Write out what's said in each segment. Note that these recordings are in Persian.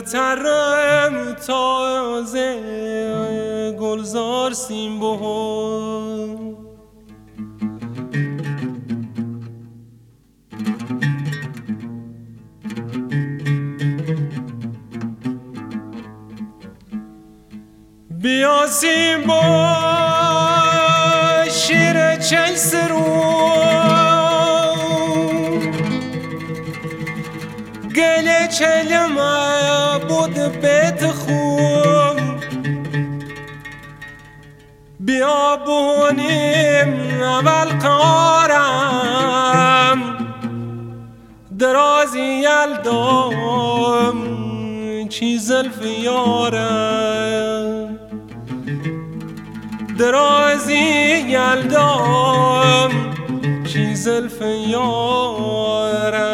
ترم تازه گلزار سیم بیا سیم شیر چل سرو. گل بیت خوب بیا بونیم اول قارم. درازی یلدام چیز یارم. درازی یلدام چیز یارم.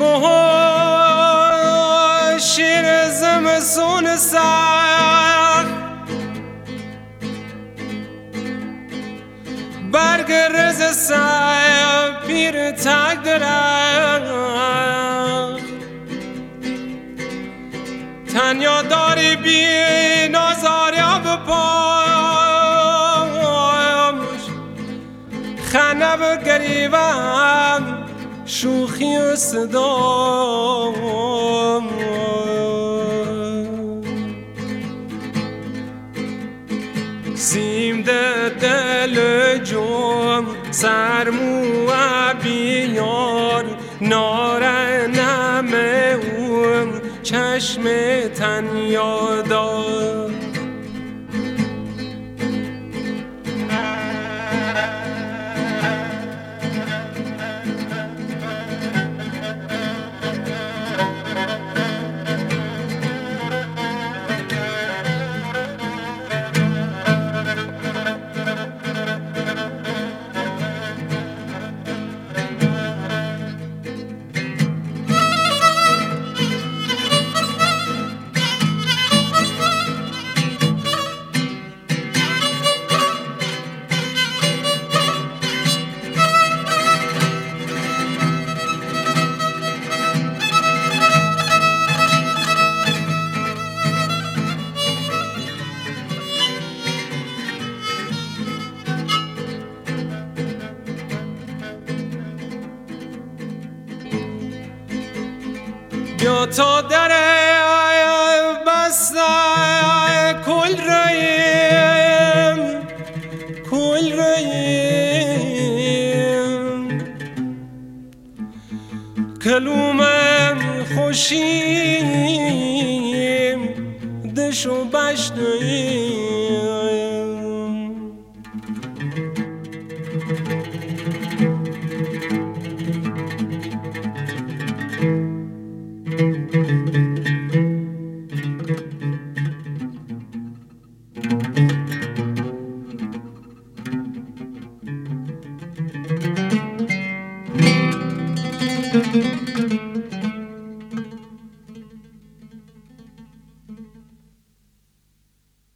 ها شیر زمسون سر برگ رز سر پیر تک درخت. تنیا داری بی نازاریا به پاش خنه به گریبم شوخی صدا. سیم ده دل جوم سرمو بیار نار نمه اون چشم تن یادار بیا تا در بسته کل ریم کل ریم کلومم خوشیم دشو بشنیم